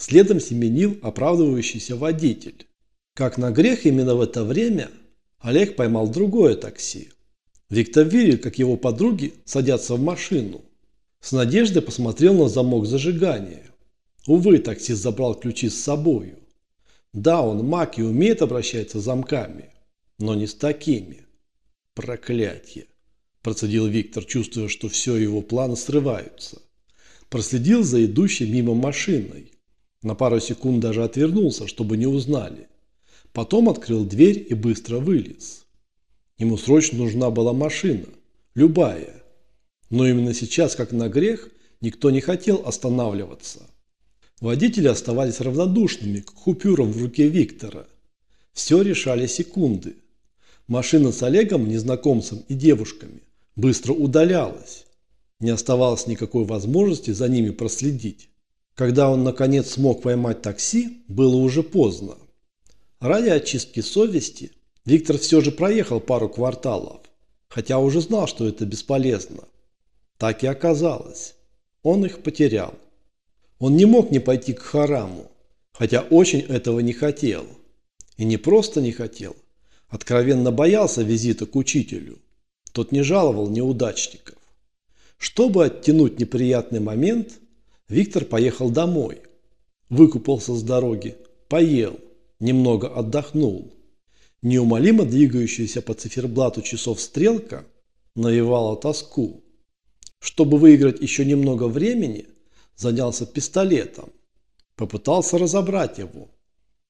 Следом семенил оправдывающийся водитель. Как на грех именно в это время Олег поймал другое такси. Виктор видел, как его подруги садятся в машину. С надеждой посмотрел на замок зажигания. Увы, таксист забрал ключи с собою. Да, он маг и умеет обращаться с замками, но не с такими. Проклятье. Процедил Виктор, чувствуя, что все его планы срываются. Проследил за идущей мимо машиной. На пару секунд даже отвернулся, чтобы не узнали. Потом открыл дверь и быстро вылез. Ему срочно нужна была машина. Любая. Но именно сейчас, как на грех, никто не хотел останавливаться. Водители оставались равнодушными к купюрам в руке Виктора. Все решали секунды. Машина с Олегом, незнакомцем и девушками быстро удалялась. Не оставалось никакой возможности за ними проследить. Когда он наконец смог поймать такси, было уже поздно. Ради очистки совести Виктор все же проехал пару кварталов, хотя уже знал, что это бесполезно. Так и оказалось. Он их потерял. Он не мог не пойти к Хараму, хотя очень этого не хотел. И не просто не хотел, откровенно боялся визита к учителю. Тот не жаловал неудачников. Чтобы оттянуть неприятный момент, Виктор поехал домой. Выкупался с дороги, поел, немного отдохнул. Неумолимо двигающаяся по циферблату часов стрелка навевала тоску. Чтобы выиграть еще немного времени – занялся пистолетом. Попытался разобрать его,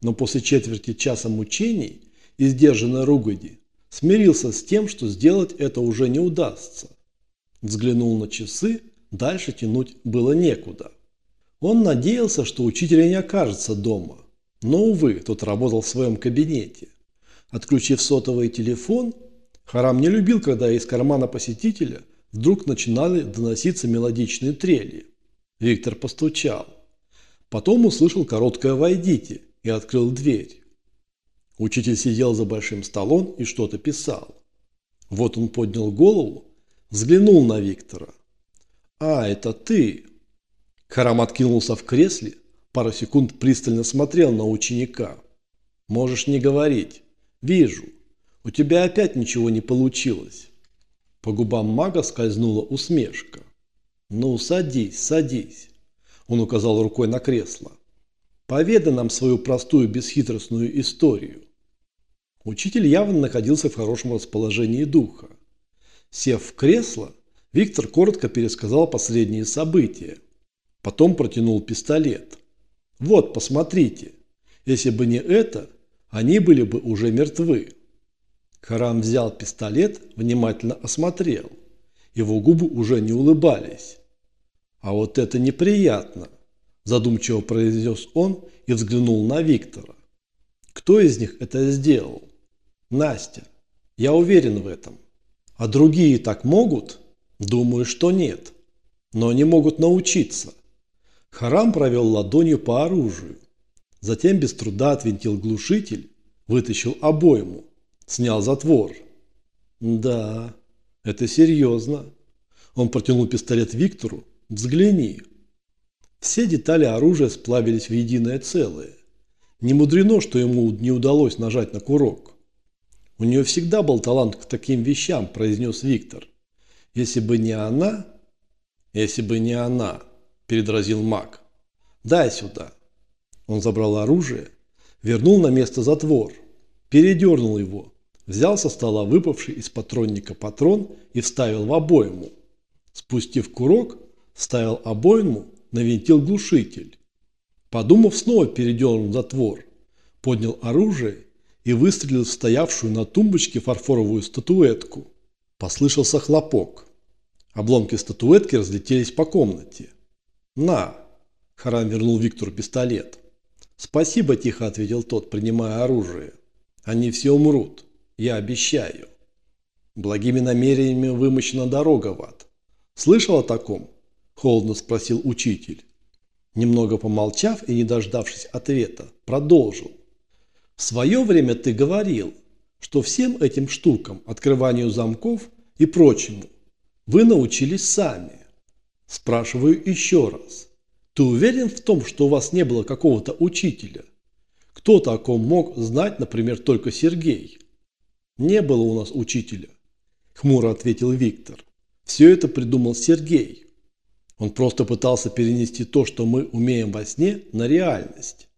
но после четверти часа мучений и сдержанной ругоди смирился с тем, что сделать это уже не удастся. Взглянул на часы, дальше тянуть было некуда. Он надеялся, что учителя не окажется дома, но, увы, тот работал в своем кабинете. Отключив сотовый телефон, Харам не любил, когда из кармана посетителя вдруг начинали доноситься мелодичные трели. Виктор постучал. Потом услышал короткое «Войдите» и открыл дверь. Учитель сидел за большим столом и что-то писал. Вот он поднял голову, взглянул на Виктора. «А, это ты!» Харам откинулся в кресле, пару секунд пристально смотрел на ученика. «Можешь не говорить. Вижу. У тебя опять ничего не получилось». По губам мага скользнула усмешка. «Ну, садись, садись», – он указал рукой на кресло. «Поведай нам свою простую бесхитростную историю». Учитель явно находился в хорошем расположении духа. Сев в кресло, Виктор коротко пересказал последние события. Потом протянул пистолет. «Вот, посмотрите. Если бы не это, они были бы уже мертвы». Харам взял пистолет, внимательно осмотрел. Его губы уже не улыбались. «А вот это неприятно», – задумчиво произнес он и взглянул на Виктора. «Кто из них это сделал?» «Настя. Я уверен в этом. А другие так могут?» «Думаю, что нет. Но они могут научиться». Харам провел ладонью по оружию. Затем без труда отвинтил глушитель, вытащил обойму, снял затвор. «Да, это серьезно». Он протянул пистолет Виктору, Взгляни. Все детали оружия сплавились в единое целое. Не мудрено, что ему не удалось нажать на курок. У нее всегда был талант к таким вещам, произнес Виктор. Если бы не она... Если бы не она, передразил маг. Дай сюда. Он забрал оружие, вернул на место затвор, передернул его, взял со стола выпавший из патронника патрон и вставил в обойму. Спустив курок, ставил обойму, навинтил глушитель. Подумав, снова передернул затвор, поднял оружие и выстрелил в стоявшую на тумбочке фарфоровую статуэтку. Послышался хлопок. Обломки статуэтки разлетелись по комнате. «На!» – Харам вернул Виктору пистолет. «Спасибо», – тихо ответил тот, принимая оружие. «Они все умрут. Я обещаю». Благими намерениями вымощена дорога в ад. Слышал о таком? Холодно спросил учитель. Немного помолчав и не дождавшись ответа, продолжил. В свое время ты говорил, что всем этим штукам, открыванию замков и прочему, вы научились сами. Спрашиваю еще раз. Ты уверен в том, что у вас не было какого-то учителя? Кто таком мог знать, например, только Сергей? Не было у нас учителя, хмуро ответил Виктор. Все это придумал Сергей. Он просто пытался перенести то, что мы умеем во сне, на реальность.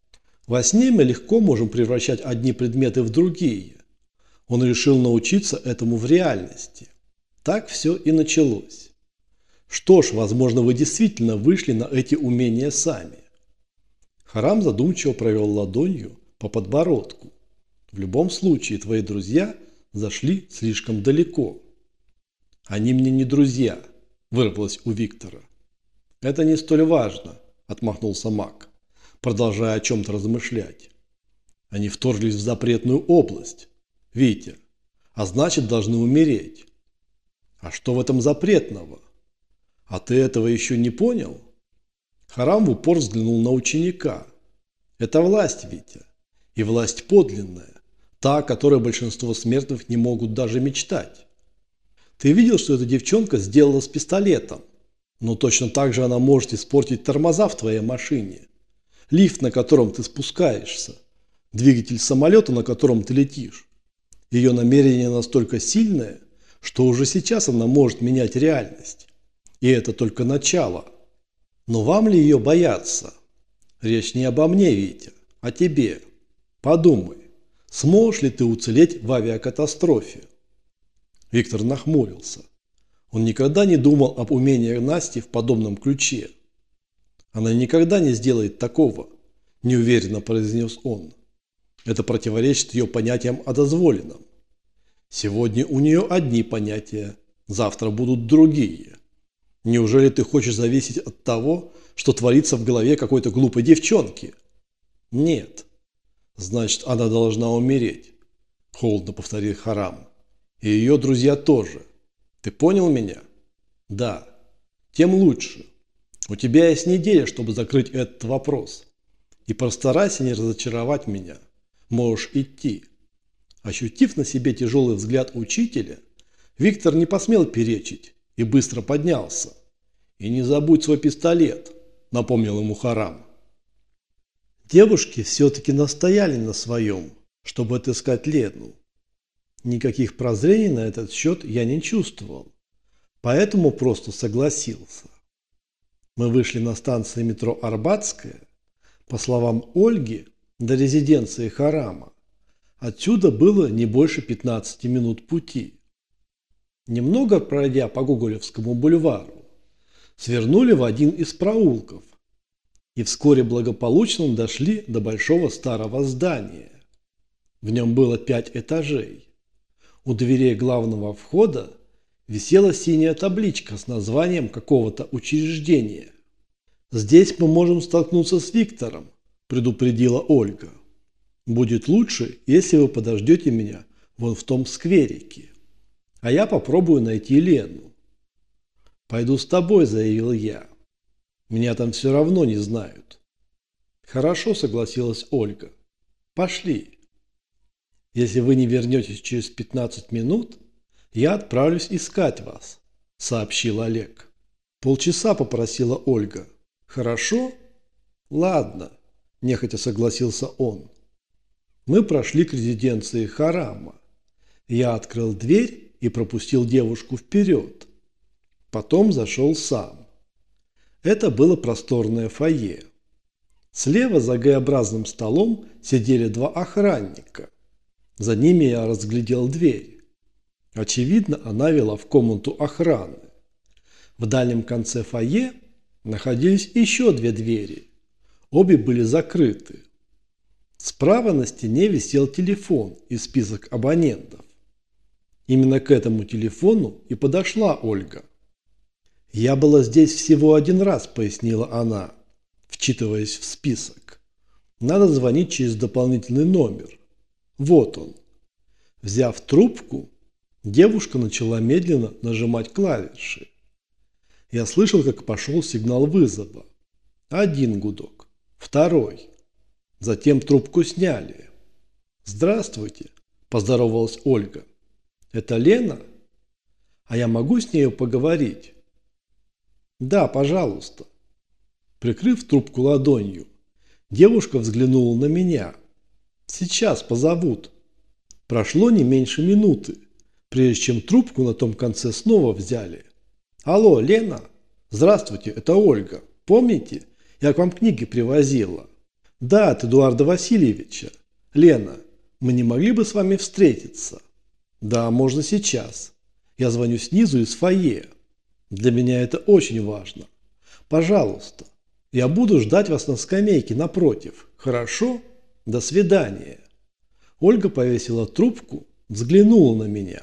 Во сне мы легко можем превращать одни предметы в другие. Он решил научиться этому в реальности. Так все и началось. Что ж, возможно, вы действительно вышли на эти умения сами. Харам задумчиво провел ладонью по подбородку. В любом случае, твои друзья зашли слишком далеко. Они мне не друзья, вырвалось у Виктора. Это не столь важно, отмахнулся Мак, продолжая о чем-то размышлять. Они вторглись в запретную область, Витя, а значит должны умереть. А что в этом запретного? А ты этого еще не понял? Харам в упор взглянул на ученика. Это власть, Витя. И власть подлинная. Та, о которой большинство смертных не могут даже мечтать. Ты видел, что эта девчонка сделала с пистолетом? Но точно так же она может испортить тормоза в твоей машине. Лифт, на котором ты спускаешься. Двигатель самолета, на котором ты летишь. Ее намерение настолько сильное, что уже сейчас она может менять реальность. И это только начало. Но вам ли ее бояться? Речь не обо мне, Витя, а тебе. Подумай, сможешь ли ты уцелеть в авиакатастрофе? Виктор нахмурился. Он никогда не думал об умениях Насти в подобном ключе. Она никогда не сделает такого, неуверенно произнес он. Это противоречит ее понятиям о дозволенном. Сегодня у нее одни понятия, завтра будут другие. Неужели ты хочешь зависеть от того, что творится в голове какой-то глупой девчонки? Нет. Значит, она должна умереть. Холодно повторил Харам. И ее друзья тоже. Ты понял меня? Да. Тем лучше. У тебя есть неделя, чтобы закрыть этот вопрос. И постарайся не разочаровать меня. Можешь идти. Ощутив на себе тяжелый взгляд учителя, Виктор не посмел перечить и быстро поднялся. «И не забудь свой пистолет», – напомнил ему Харам. Девушки все-таки настояли на своем, чтобы отыскать Лену. Никаких прозрений на этот счет я не чувствовал, поэтому просто согласился. Мы вышли на станции метро Арбатская, по словам Ольги, до резиденции Харама. Отсюда было не больше 15 минут пути. Немного пройдя по Гоголевскому бульвару, свернули в один из проулков и вскоре благополучно дошли до большого старого здания. В нем было пять этажей. У дверей главного входа висела синяя табличка с названием какого-то учреждения. «Здесь мы можем столкнуться с Виктором», – предупредила Ольга. «Будет лучше, если вы подождете меня вон в том скверике» а я попробую найти Лену. «Пойду с тобой», – заявил я. «Меня там все равно не знают». «Хорошо», – согласилась Ольга. «Пошли». «Если вы не вернетесь через 15 минут, я отправлюсь искать вас», – сообщил Олег. «Полчаса», – попросила Ольга. «Хорошо?» «Ладно», – нехотя согласился он. Мы прошли к резиденции Харама. Я открыл дверь и пропустил девушку вперед. Потом зашел сам. Это было просторное фойе. Слева за Г-образным столом сидели два охранника. За ними я разглядел дверь. Очевидно, она вела в комнату охраны. В дальнем конце фойе находились еще две двери. Обе были закрыты. Справа на стене висел телефон и список абонентов. Именно к этому телефону и подошла Ольга. «Я была здесь всего один раз», – пояснила она, вчитываясь в список. «Надо звонить через дополнительный номер. Вот он». Взяв трубку, девушка начала медленно нажимать клавиши. Я слышал, как пошел сигнал вызова. Один гудок, второй. Затем трубку сняли. «Здравствуйте», – поздоровалась Ольга. Это Лена? А я могу с нею поговорить? Да, пожалуйста. Прикрыв трубку ладонью, девушка взглянула на меня. «Сейчас позовут». Прошло не меньше минуты, прежде чем трубку на том конце снова взяли. «Алло, Лена?» «Здравствуйте, это Ольга. Помните, я к вам книги привозила?» «Да, от Эдуарда Васильевича. Лена, мы не могли бы с вами встретиться?» «Да, можно сейчас. Я звоню снизу из фойе. Для меня это очень важно. Пожалуйста, я буду ждать вас на скамейке напротив. Хорошо? До свидания». Ольга повесила трубку, взглянула на меня.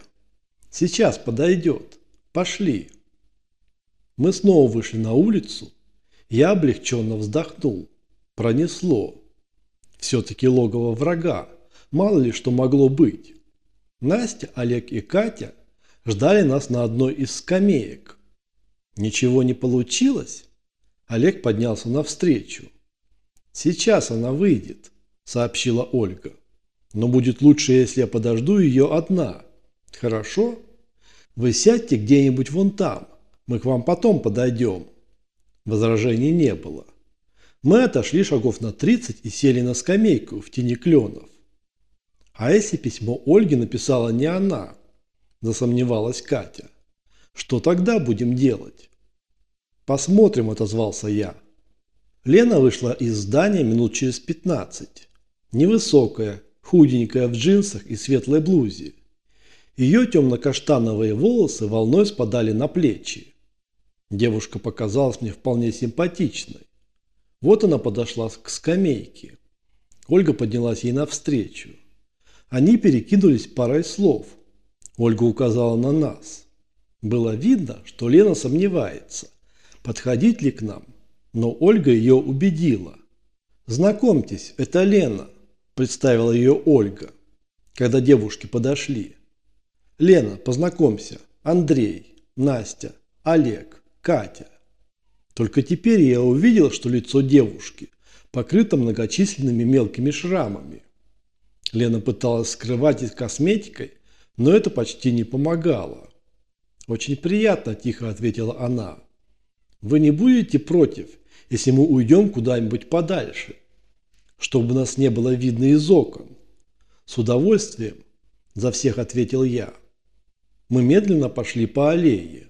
«Сейчас подойдет. Пошли». Мы снова вышли на улицу. Я облегченно вздохнул. Пронесло. Все-таки логово врага. Мало ли что могло быть. Настя, Олег и Катя ждали нас на одной из скамеек. Ничего не получилось? Олег поднялся навстречу. «Сейчас она выйдет», – сообщила Ольга. «Но будет лучше, если я подожду ее одна. Хорошо? Вы сядьте где-нибудь вон там. Мы к вам потом подойдем. Возражений не было. Мы отошли шагов на 30 и сели на скамейку в тени кленов. А если письмо Ольги написала не она, засомневалась Катя, что тогда будем делать? Посмотрим, отозвался я. Лена вышла из здания минут через 15. Невысокая, худенькая в джинсах и светлой блузе. Ее темно-каштановые волосы волной спадали на плечи. Девушка показалась мне вполне симпатичной. Вот она подошла к скамейке. Ольга поднялась ей навстречу. Они перекинулись парой слов. Ольга указала на нас. Было видно, что Лена сомневается, подходить ли к нам, но Ольга ее убедила. «Знакомьтесь, это Лена», – представила ее Ольга, когда девушки подошли. «Лена, познакомься, Андрей, Настя, Олег». Катя. Только теперь я увидел, что лицо девушки покрыто многочисленными мелкими шрамами. Лена пыталась скрывать их косметикой, но это почти не помогало. «Очень приятно», – тихо ответила она. «Вы не будете против, если мы уйдем куда-нибудь подальше, чтобы нас не было видно из окон?» «С удовольствием», – за всех ответил я. Мы медленно пошли по аллее.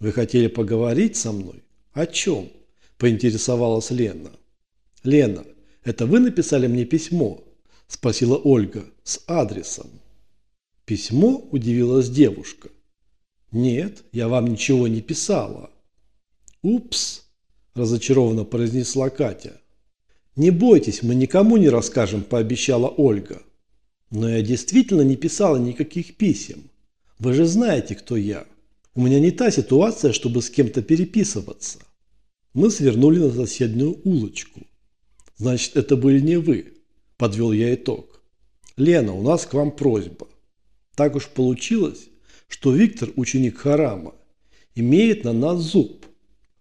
«Вы хотели поговорить со мной? О чем?» – поинтересовалась Лена. «Лена, это вы написали мне письмо?» – спросила Ольга с адресом. «Письмо?» – удивилась девушка. «Нет, я вам ничего не писала». «Упс!» – разочарованно произнесла Катя. «Не бойтесь, мы никому не расскажем», – пообещала Ольга. «Но я действительно не писала никаких писем. Вы же знаете, кто я. У меня не та ситуация, чтобы с кем-то переписываться. Мы свернули на соседнюю улочку. Значит, это были не вы, подвел я итог. Лена, у нас к вам просьба. Так уж получилось, что Виктор, ученик Харама, имеет на нас зуб.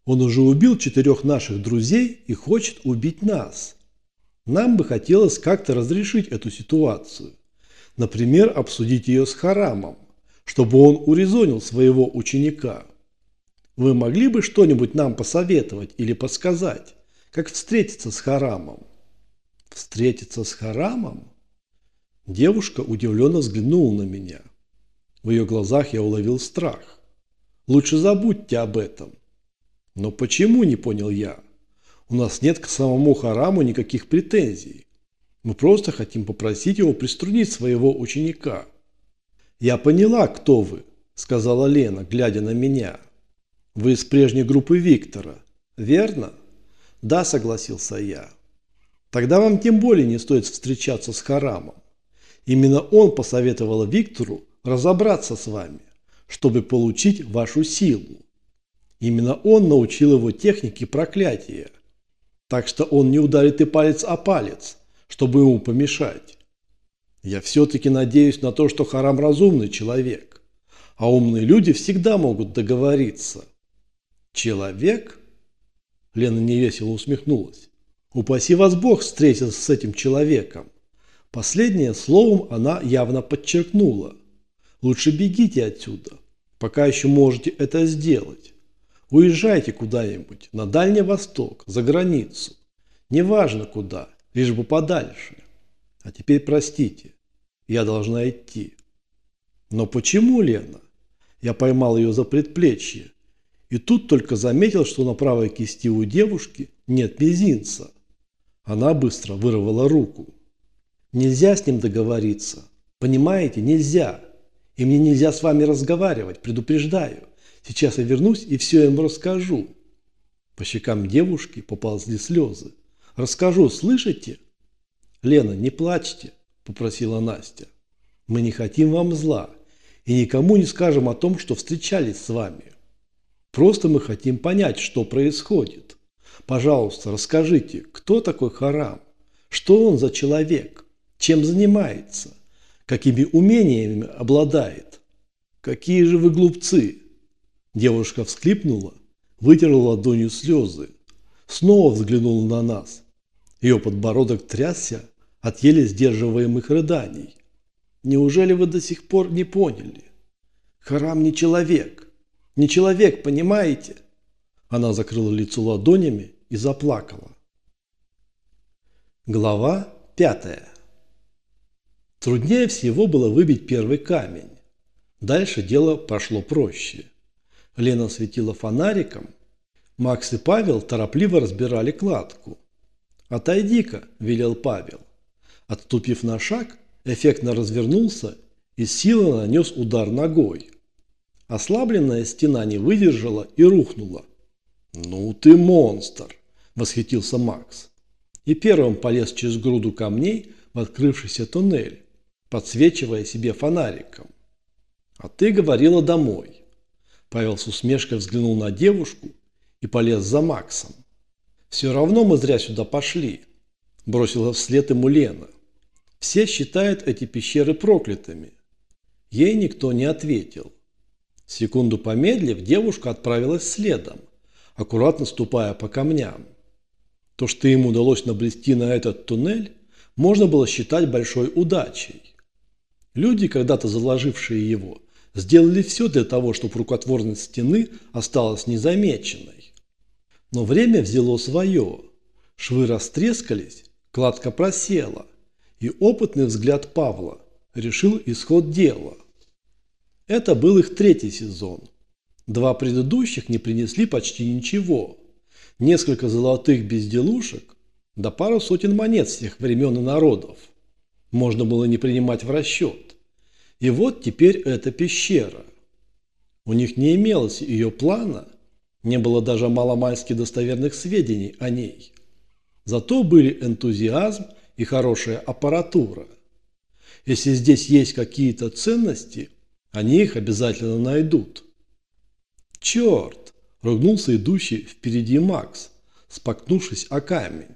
Он уже убил четырех наших друзей и хочет убить нас. Нам бы хотелось как-то разрешить эту ситуацию. Например, обсудить ее с Харамом чтобы он урезонил своего ученика. Вы могли бы что-нибудь нам посоветовать или подсказать, как встретиться с Харамом? Встретиться с Харамом? Девушка удивленно взглянула на меня. В ее глазах я уловил страх. Лучше забудьте об этом. Но почему, не понял я? У нас нет к самому Хараму никаких претензий. Мы просто хотим попросить его приструнить своего ученика. «Я поняла, кто вы», – сказала Лена, глядя на меня. «Вы из прежней группы Виктора, верно?» «Да», – согласился я. «Тогда вам тем более не стоит встречаться с Харамом. Именно он посоветовал Виктору разобраться с вами, чтобы получить вашу силу. Именно он научил его технике проклятия. Так что он не ударит и палец о палец, чтобы ему помешать. Я все-таки надеюсь на то, что Харам разумный человек. А умные люди всегда могут договориться. Человек? Лена невесело усмехнулась. Упаси вас Бог встретиться с этим человеком. Последнее словом она явно подчеркнула. Лучше бегите отсюда, пока еще можете это сделать. Уезжайте куда-нибудь, на Дальний Восток, за границу. Неважно куда, лишь бы подальше. А теперь простите, я должна идти. Но почему, Лена? Я поймал ее за предплечье. И тут только заметил, что на правой кисти у девушки нет мизинца. Она быстро вырвала руку. Нельзя с ним договориться. Понимаете, нельзя. И мне нельзя с вами разговаривать, предупреждаю. Сейчас я вернусь и все ему расскажу. По щекам девушки поползли слезы. Расскажу, слышите? Лена, не плачьте, попросила Настя. Мы не хотим вам зла и никому не скажем о том, что встречались с вами. Просто мы хотим понять, что происходит. Пожалуйста, расскажите, кто такой Харам? Что он за человек? Чем занимается? Какими умениями обладает? Какие же вы глупцы! Девушка всклипнула, вытерла ладонью слезы, снова взглянула на нас. Ее подбородок трясся от еле сдерживаемых рыданий. Неужели вы до сих пор не поняли? Харам не человек. Не человек, понимаете? Она закрыла лицо ладонями и заплакала. Глава пятая. Труднее всего было выбить первый камень. Дальше дело прошло проще. Лена светила фонариком. Макс и Павел торопливо разбирали кладку. «Отойди-ка», – велел Павел. Отступив на шаг, эффектно развернулся и силой нанес удар ногой. Ослабленная стена не выдержала и рухнула. «Ну ты монстр!» – восхитился Макс. И первым полез через груду камней в открывшийся туннель, подсвечивая себе фонариком. «А ты говорила домой». Павел с усмешкой взглянул на девушку и полез за Максом. «Все равно мы зря сюда пошли», – бросила вслед ему Лена. «Все считают эти пещеры проклятыми». Ей никто не ответил. Секунду помедлив, девушка отправилась следом, аккуратно ступая по камням. То, что им удалось набрести на этот туннель, можно было считать большой удачей. Люди, когда-то заложившие его, сделали все для того, чтобы рукотворность стены осталась незамеченной. Но время взяло свое. Швы растрескались, кладка просела, и опытный взгляд Павла решил исход дела. Это был их третий сезон. Два предыдущих не принесли почти ничего. Несколько золотых безделушек, да пару сотен монет всех времен и народов. Можно было не принимать в расчет. И вот теперь эта пещера. У них не имелось ее плана, не было даже маломальски достоверных сведений о ней. Зато были энтузиазм и хорошая аппаратура. Если здесь есть какие-то ценности, они их обязательно найдут. «Черт!» – ругнулся идущий впереди Макс, споткнувшись о камень.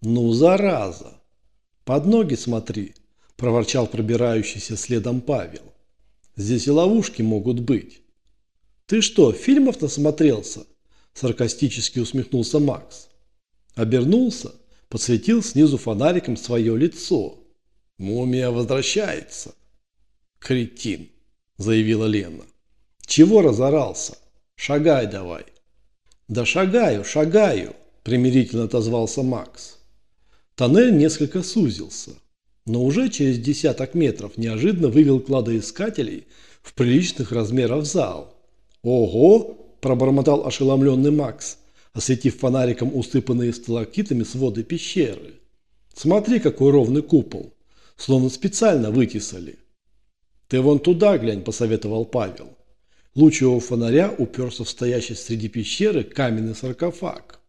«Ну, зараза! Под ноги смотри!» – проворчал пробирающийся следом Павел. «Здесь и ловушки могут быть». «Ты что, фильмов насмотрелся?» – саркастически усмехнулся Макс. Обернулся, подсветил снизу фонариком свое лицо. «Мумия возвращается!» «Кретин!» – заявила Лена. «Чего разорался? Шагай давай!» «Да шагаю, шагаю!» – примирительно отозвался Макс. Тоннель несколько сузился но уже через десяток метров неожиданно вывел кладоискателей в приличных размеров зал. «Ого!» – пробормотал ошеломленный Макс, осветив фонариком усыпанные сталактитами своды пещеры. «Смотри, какой ровный купол! Словно специально вытесали!» «Ты вон туда глянь», – посоветовал Павел. Луч его фонаря уперся в стоящий среди пещеры каменный саркофаг.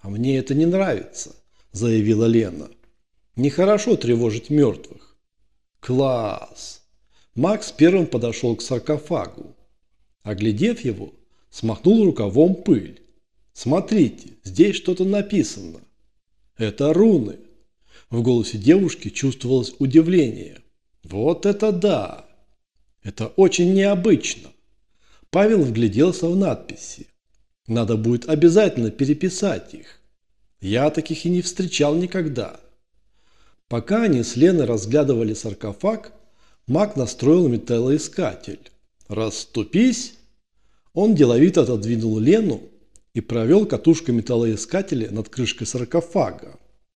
«А мне это не нравится», – заявила Лена. Нехорошо тревожить мертвых. Класс! Макс первым подошел к саркофагу. Оглядев его, смахнул рукавом пыль. Смотрите, здесь что-то написано. Это руны. В голосе девушки чувствовалось удивление. Вот это да! Это очень необычно. Павел вгляделся в надписи. Надо будет обязательно переписать их. Я таких и не встречал никогда. Пока они с Леной разглядывали саркофаг, маг настроил металлоискатель. «Расступись!» Он деловито отодвинул Лену и провел катушкой металлоискателя над крышкой саркофага.